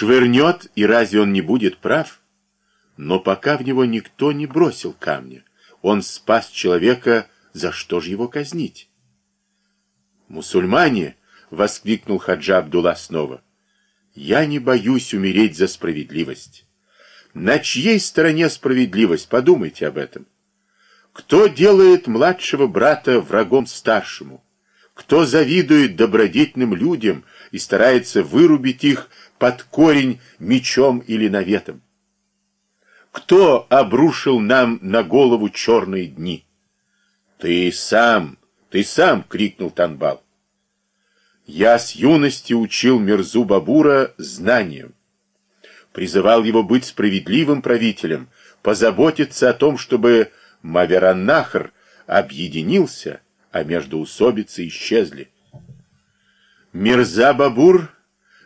Швырнет, и разве он не будет прав? Но пока в него никто не бросил камня, он спас человека, за что же его казнить? «Мусульмане!» — воскликнул Хаджа Абдулла снова. «Я не боюсь умереть за справедливость. На чьей стороне справедливость? Подумайте об этом. Кто делает младшего брата врагом старшему? Кто завидует добродетельным людям и старается вырубить их под корень мечом или наветом? Кто обрушил нам на голову черные дни? Ты сам, ты сам, крикнул Танбал. Я с юности учил Мирзу Бабура знанием. Призывал его быть справедливым правителем, позаботиться о том, чтобы Мавераннахр объединился, а междоусобицы исчезли. Мирза Бабур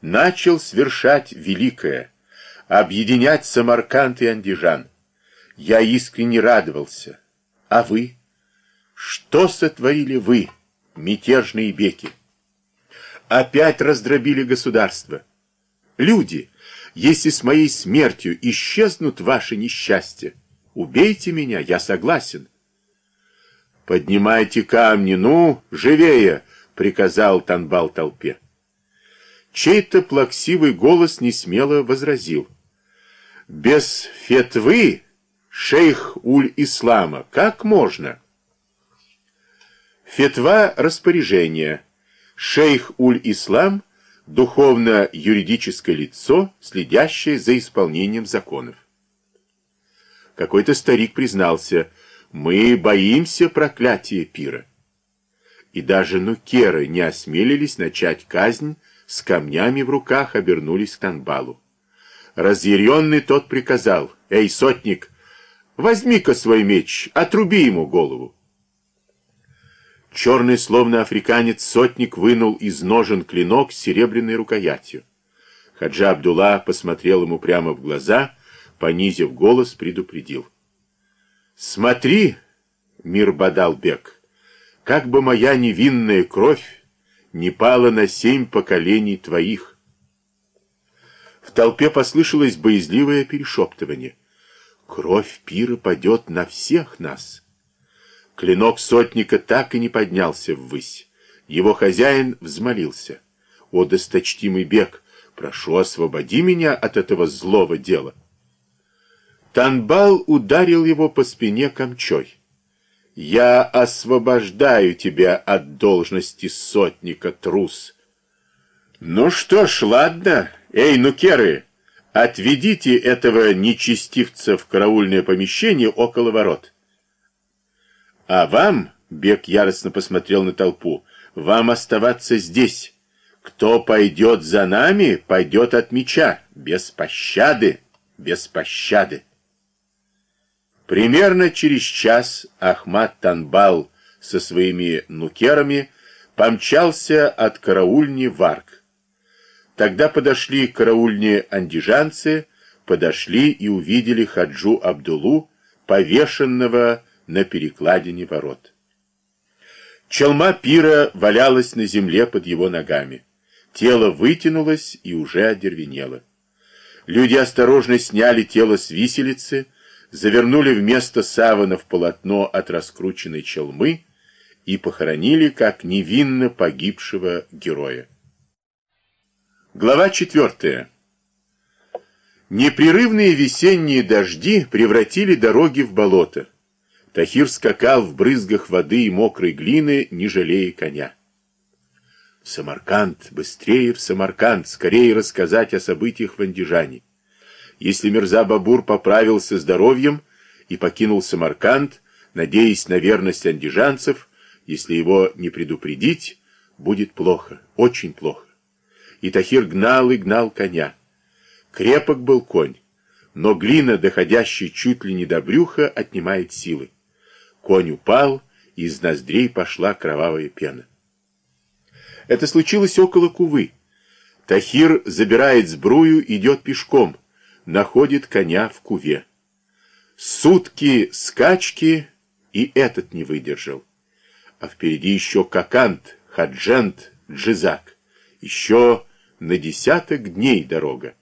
начал свершать великое, объединять Самарканд и Андижан. Я искренне радовался. А вы? Что сотворили вы, мятежные беки? Опять раздробили государство. Люди, если с моей смертью исчезнут ваши несчастья, убейте меня, я согласен. Поднимайте камни, ну, живее, приказал Танбал толпе. Чей-то плаксивый голос несмело возразил. Без фетвы, шейх уль-ислама, как можно? Фетва распоряжение. Шейх уль-ислам – духовно-юридическое лицо, следящее за исполнением законов. Какой-то старик признался, мы боимся проклятия пира. И даже нукеры не осмелились начать казнь, с камнями в руках обернулись к Танбалу. Разъяренный тот приказал, «Эй, сотник, возьми-ка свой меч, отруби ему голову». Черный, словно африканец, сотник вынул из ножен клинок с серебряной рукоятью. Хаджа Абдулла посмотрел ему прямо в глаза, понизив голос, предупредил. «Смотри, мир Бадалбек, как бы моя невинная кровь не пала на семь поколений твоих». В толпе послышалось боязливое перешептывание. «Кровь пира падет на всех нас». Клинок сотника так и не поднялся ввысь. Его хозяин взмолился. «О, досточтимый бег, прошу, освободи меня от этого злого дела». Танбал ударил его по спине камчой. «Я освобождаю тебя от должности сотника, трус». «Ну что ж, ладно. Эй, нукеры, отведите этого нечестивца в караульное помещение около ворот». А вам, Бек яростно посмотрел на толпу, вам оставаться здесь. Кто пойдет за нами, пойдет от меча, без пощады, без пощады. Примерно через час Ахмат Танбал со своими нукерами помчался от караульни в. Тогда подошли к караульне андижанцы, подошли и увидели Хаджу Абдулу, повешенного на перекладине ворот. Челма пира валялась на земле под его ногами. Тело вытянулось и уже одервенело. Люди осторожно сняли тело с виселицы, завернули вместо савана в полотно от раскрученной челмы и похоронили как невинно погибшего героя. Глава четвертая. Непрерывные весенние дожди превратили дороги в болото. Тахир скакал в брызгах воды и мокрой глины, не жалея коня. Самарканд, быстрее в Самарканд, скорее рассказать о событиях в Андижане. Если Мирза Бабур поправился здоровьем и покинул Самарканд, надеясь на верность андижанцев, если его не предупредить, будет плохо, очень плохо. И Тахир гнал и гнал коня. Крепок был конь, но глина, доходящая чуть ли не до брюха, отнимает силы. Конь упал, и из ноздрей пошла кровавая пена. Это случилось около Кувы. Тахир забирает сбрую, идет пешком, находит коня в Куве. Сутки скачки, и этот не выдержал. А впереди еще Какант, Хаджент, Джизак. Еще на десяток дней дорога.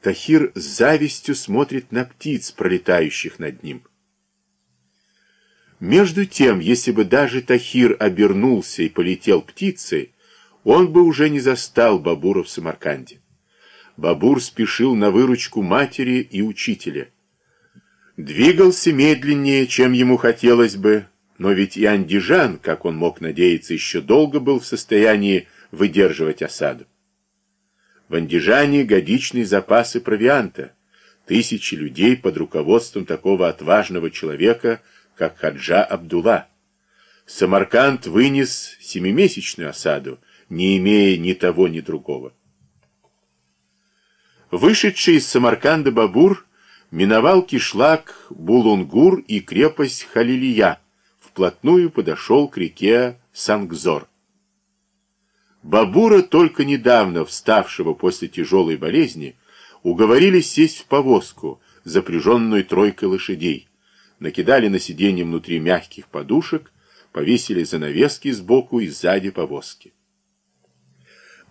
Тахир с завистью смотрит на птиц, пролетающих над ним. Между тем, если бы даже Тахир обернулся и полетел птицей, он бы уже не застал Бабура в Самарканде. Бабур спешил на выручку матери и учителя. Двигался медленнее, чем ему хотелось бы, но ведь и Андижан, как он мог надеяться, еще долго был в состоянии выдерживать осаду. В Андижане годичные запасы провианта. Тысячи людей под руководством такого отважного человека – как Хаджа Абдулла. Самарканд вынес семимесячную осаду, не имея ни того, ни другого. Вышедший из Самарканда Бабур миновал кишлак Булунгур и крепость Халилия, вплотную подошел к реке Сангзор. Бабура, только недавно вставшего после тяжелой болезни, уговорили сесть в повозку, запряженную тройкой лошадей накидали на сиденье внутри мягких подушек, повесили занавески сбоку и сзади повозки.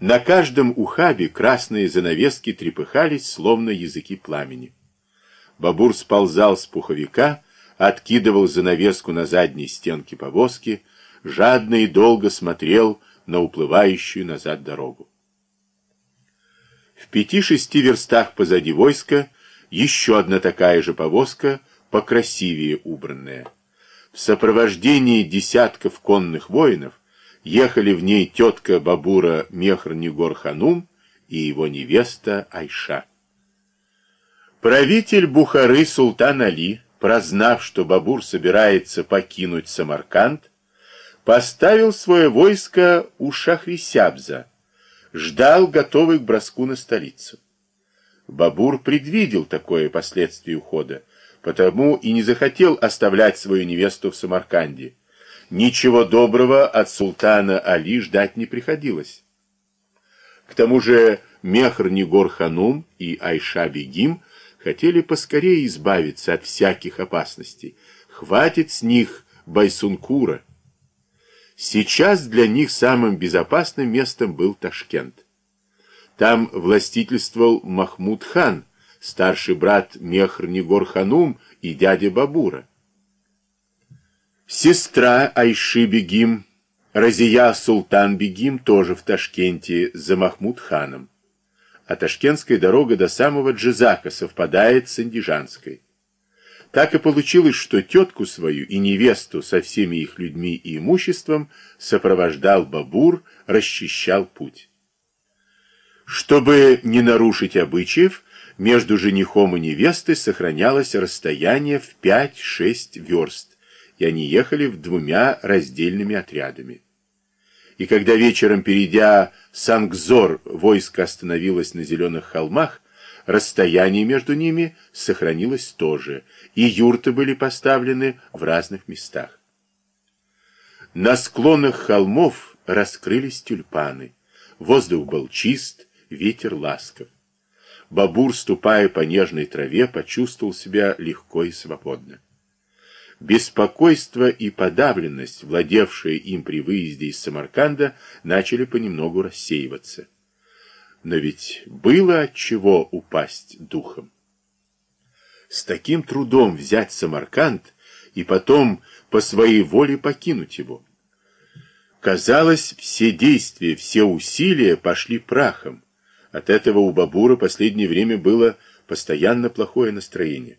На каждом ухабе красные занавески трепыхались, словно языки пламени. Бабур сползал с пуховика, откидывал занавеску на задней стенке повозки, жадно и долго смотрел на уплывающую назад дорогу. В пяти-шести верстах позади войска еще одна такая же повозка покрасивее убранная. В сопровождении десятков конных воинов ехали в ней тетка Бабура Мехр-Нигор-Ханум и его невеста Айша. Правитель Бухары Султан Али, прознав, что Бабур собирается покинуть Самарканд, поставил свое войско у Шахрисябза, ждал, готовый к броску на столицу. Бабур предвидел такое последствие ухода, потому и не захотел оставлять свою невесту в Самарканде. Ничего доброго от султана Али ждать не приходилось. К тому же Мехр-Нигор Ханум и Айша-Бегим хотели поскорее избавиться от всяких опасностей. Хватит с них Байсункура. Сейчас для них самым безопасным местом был Ташкент. Там властительствовал Махмуд хан, старший брат Мехр-Нигор Ханум и дядя Бабура. Сестра Айши Бегим, Разия Султан Бегим, тоже в Ташкенте за Махмуд ханом. А Ташкентская дорога до самого Джизака совпадает с Андижанской. Так и получилось, что тетку свою и невесту со всеми их людьми и имуществом сопровождал Бабур, расчищал путь. Чтобы не нарушить обычаев, между женихом и невестой сохранялось расстояние в 5-6 верст, и они ехали в двумя раздельными отрядами. И когда вечером, перейдя Сангзор, войско остановилось на зеленых холмах, расстояние между ними сохранилось тоже, и юрты были поставлены в разных местах. На склонах холмов раскрылись тюльпаны, воздух был чист, ветер ласков. Бабур, ступая по нежной траве, почувствовал себя легко и свободно. Беспокойство и подавленность, владевшие им при выезде из Самарканда, начали понемногу рассеиваться. Но ведь было от чего упасть духом. С таким трудом взять Самарканд и потом по своей воле покинуть его. Казалось, все действия, все усилия пошли прахом. От этого у Бабура последнее время было постоянно плохое настроение.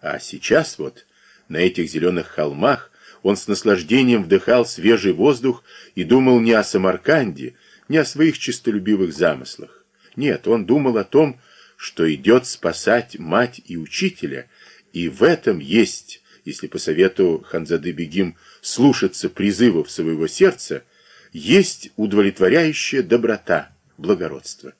А сейчас вот, на этих зеленых холмах, он с наслаждением вдыхал свежий воздух и думал не о Самарканде, не о своих честолюбивых замыслах. Нет, он думал о том, что идет спасать мать и учителя, и в этом есть, если по совету Ханзады Бегим слушаться призывов своего сердца, есть удовлетворяющая доброта, благородство.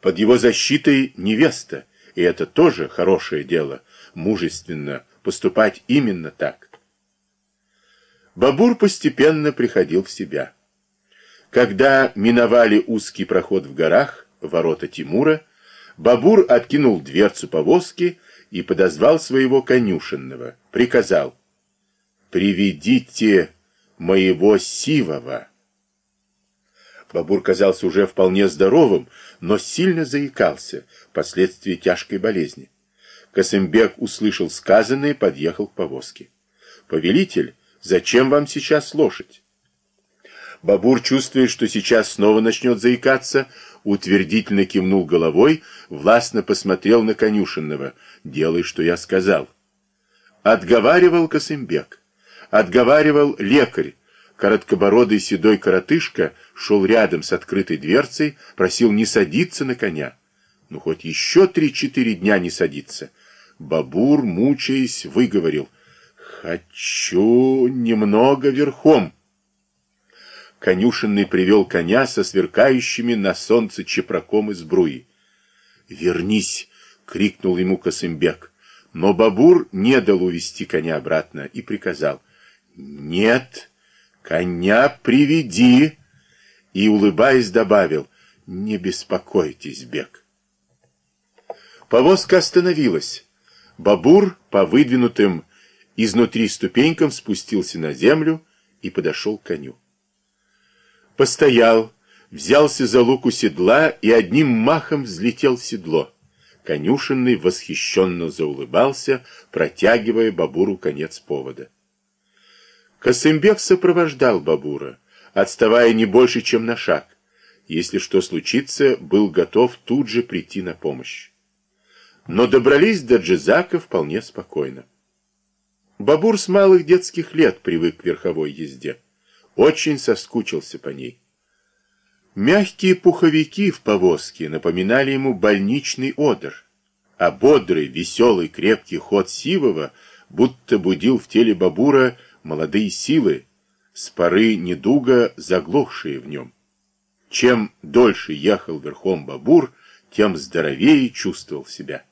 Под его защитой невеста, и это тоже хорошее дело, мужественно поступать именно так. Бабур постепенно приходил в себя. Когда миновали узкий проход в горах, ворота Тимура, Бабур откинул дверцу повозки и подозвал своего конюшенного, приказал «Приведите моего сивого». Бабур казался уже вполне здоровым, но сильно заикался, последствия тяжкой болезни. Косымбек услышал сказанное и подъехал к повозке. «Повелитель, зачем вам сейчас лошадь?» Бабур, чувствуя, что сейчас снова начнет заикаться, утвердительно кивнул головой, властно посмотрел на конюшенного. «Делай, что я сказал». Отговаривал Косымбек. Отговаривал лекарь. Короткобородый седой коротышка шел рядом с открытой дверцей, просил не садиться на коня. Ну, хоть еще три-четыре дня не садиться. Бабур, мучаясь, выговорил. «Хочу немного верхом». Конюшенный привел коня со сверкающими на солнце чепраком из бруи. «Вернись!» — крикнул ему Косымбек. Но Бабур не дал увести коня обратно и приказал. «Нет, коня приведи!» И, улыбаясь, добавил. «Не беспокойтесь, Бек». Повозка остановилась. Бабур по выдвинутым изнутри ступенькам спустился на землю и подошел к коню. Постоял, взялся за луку седла и одним махом взлетел в седло. Конюшенный восхищенно заулыбался, протягивая Бабуру конец повода. Косымбек сопровождал Бабура, отставая не больше, чем на шаг. Если что случится, был готов тут же прийти на помощь. Но добрались до Джизака вполне спокойно. Бабур с малых детских лет привык к верховой езде. Очень соскучился по ней. Мягкие пуховики в повозке напоминали ему больничный одр, а бодрый, веселый, крепкий ход Сивова будто будил в теле Бабура молодые силы, с поры недуга заглохшие в нем. Чем дольше ехал верхом Бабур, тем здоровее чувствовал себя.